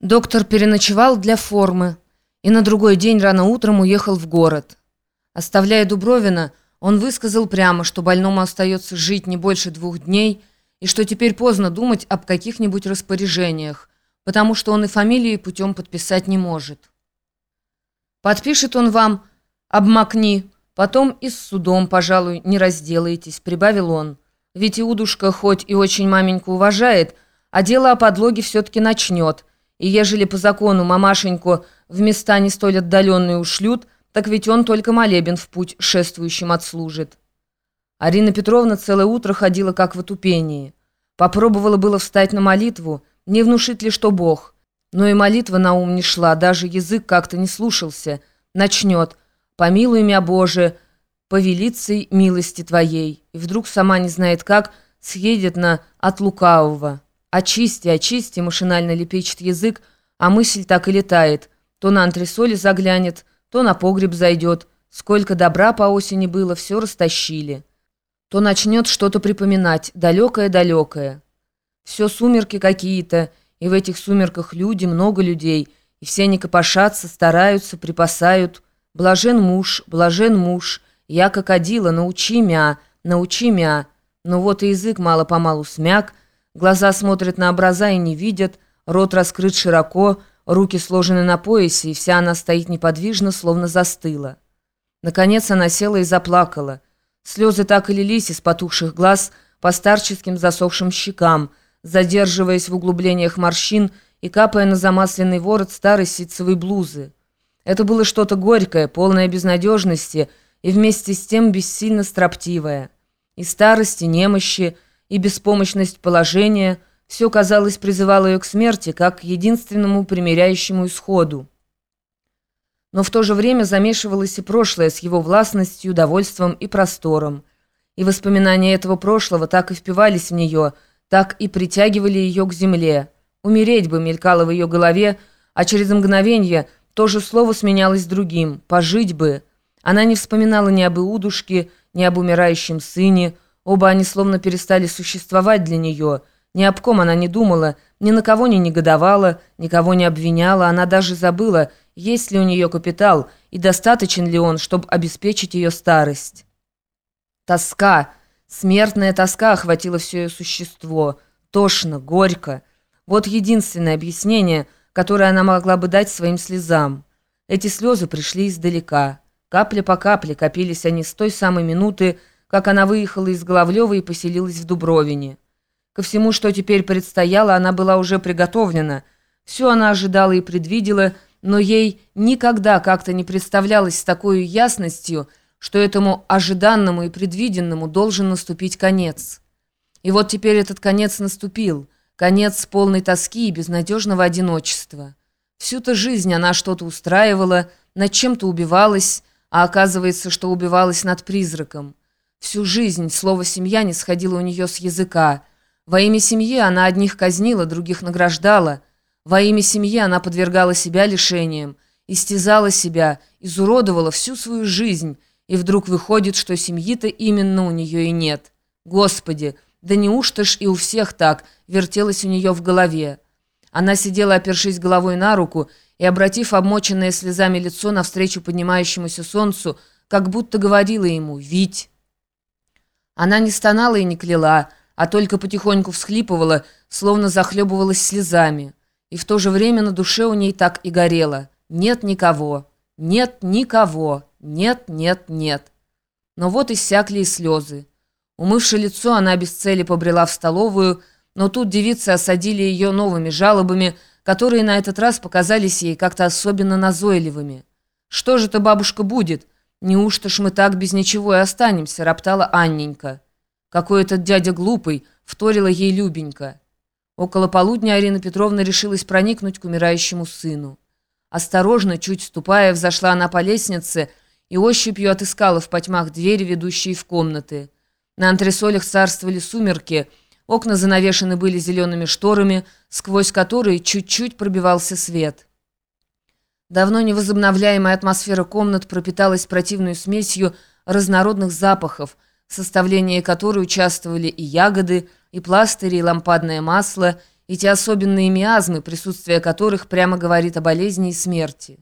Доктор переночевал для формы и на другой день рано утром уехал в город. Оставляя Дубровина, он высказал прямо, что больному остается жить не больше двух дней и что теперь поздно думать об каких-нибудь распоряжениях, потому что он и фамилии путем подписать не может. «Подпишет он вам, обмакни, потом и с судом, пожалуй, не разделаетесь», — прибавил он. «Ведь Иудушка хоть и очень маменьку уважает, а дело о подлоге все-таки начнет» И ежели по закону мамашеньку в места не столь отдаленные ушлют, так ведь он только молебен в путь шествующим отслужит. Арина Петровна целое утро ходила как в отупении. Попробовала было встать на молитву, не внушит ли что Бог. Но и молитва на ум не шла, даже язык как-то не слушался. Начнет «Помилуй меня, Боже, повелицей милости Твоей». И вдруг сама не знает как, съедет на от лукавого. «Очисти, очисти!» — машинально лепечет язык, а мысль так и летает. То на антресоли заглянет, то на погреб зайдет. Сколько добра по осени было, все растащили. То начнет что-то припоминать, далекое-далекое. Все сумерки какие-то, и в этих сумерках люди, много людей, и все они копошатся, стараются, припасают. Блажен муж, блажен муж, я как одила, научи мя, научи мя. Но вот и язык мало-помалу смяк, Глаза смотрят на образа и не видят, рот раскрыт широко, руки сложены на поясе, и вся она стоит неподвижно, словно застыла. Наконец она села и заплакала. Слезы так и лились из потухших глаз по старческим засохшим щекам, задерживаясь в углублениях морщин и капая на замасленный ворот старой ситцевой блузы. Это было что-то горькое, полное безнадежности и вместе с тем бессильно строптивое. И старости, немощи, и беспомощность положения, все, казалось, призывало ее к смерти, как к единственному примиряющему исходу. Но в то же время замешивалось и прошлое с его властностью, довольством и простором. И воспоминания этого прошлого так и впивались в нее, так и притягивали ее к земле. Умереть бы мелькало в ее голове, а через мгновение то же слово сменялось другим «пожить бы». Она не вспоминала ни об Иудушке, ни об умирающем сыне, Оба они словно перестали существовать для нее. Ни об ком она не думала, ни на кого не негодовала, никого не обвиняла. Она даже забыла, есть ли у нее капитал и достаточен ли он, чтобы обеспечить ее старость. Тоска, смертная тоска охватила все ее существо. Тошно, горько. Вот единственное объяснение, которое она могла бы дать своим слезам. Эти слезы пришли издалека. Капля по капле копились они с той самой минуты, как она выехала из Головлева и поселилась в Дубровине. Ко всему, что теперь предстояло, она была уже приготовлена. Все она ожидала и предвидела, но ей никогда как-то не представлялось с такой ясностью, что этому ожиданному и предвиденному должен наступить конец. И вот теперь этот конец наступил, конец полной тоски и безнадежного одиночества. Всю-то жизнь она что-то устраивала, над чем-то убивалась, а оказывается, что убивалась над призраком. Всю жизнь слово «семья» не сходило у нее с языка. Во имя семьи она одних казнила, других награждала. Во имя семьи она подвергала себя лишениям, истязала себя, изуродовала всю свою жизнь, и вдруг выходит, что семьи-то именно у нее и нет. Господи, да неужто ж и у всех так, вертелось у нее в голове. Она сидела, опершись головой на руку, и, обратив обмоченное слезами лицо навстречу поднимающемуся солнцу, как будто говорила ему «Вить». Она не стонала и не кляла, а только потихоньку всхлипывала, словно захлебывалась слезами. И в то же время на душе у ней так и горело. Нет никого, нет никого, нет, нет, нет. Но вот иссякли и слезы. Умывши лицо, она без цели побрела в столовую, но тут девицы осадили ее новыми жалобами, которые на этот раз показались ей как-то особенно назойливыми. «Что же это, бабушка, будет?» «Неужто ж мы так без ничего и останемся?» — роптала Анненька. «Какой этот дядя глупый!» — вторила ей Любенька. Около полудня Арина Петровна решилась проникнуть к умирающему сыну. Осторожно, чуть ступая, взошла она по лестнице и ощупью отыскала в потьмах двери, ведущие в комнаты. На антресолях царствовали сумерки, окна занавешены были зелеными шторами, сквозь которые чуть-чуть пробивался свет. Давно невозобновляемая атмосфера комнат пропиталась противной смесью разнородных запахов, в составлении которой участвовали и ягоды, и пластыри, и лампадное масло, эти особенные миазмы, присутствие которых прямо говорит о болезни и смерти.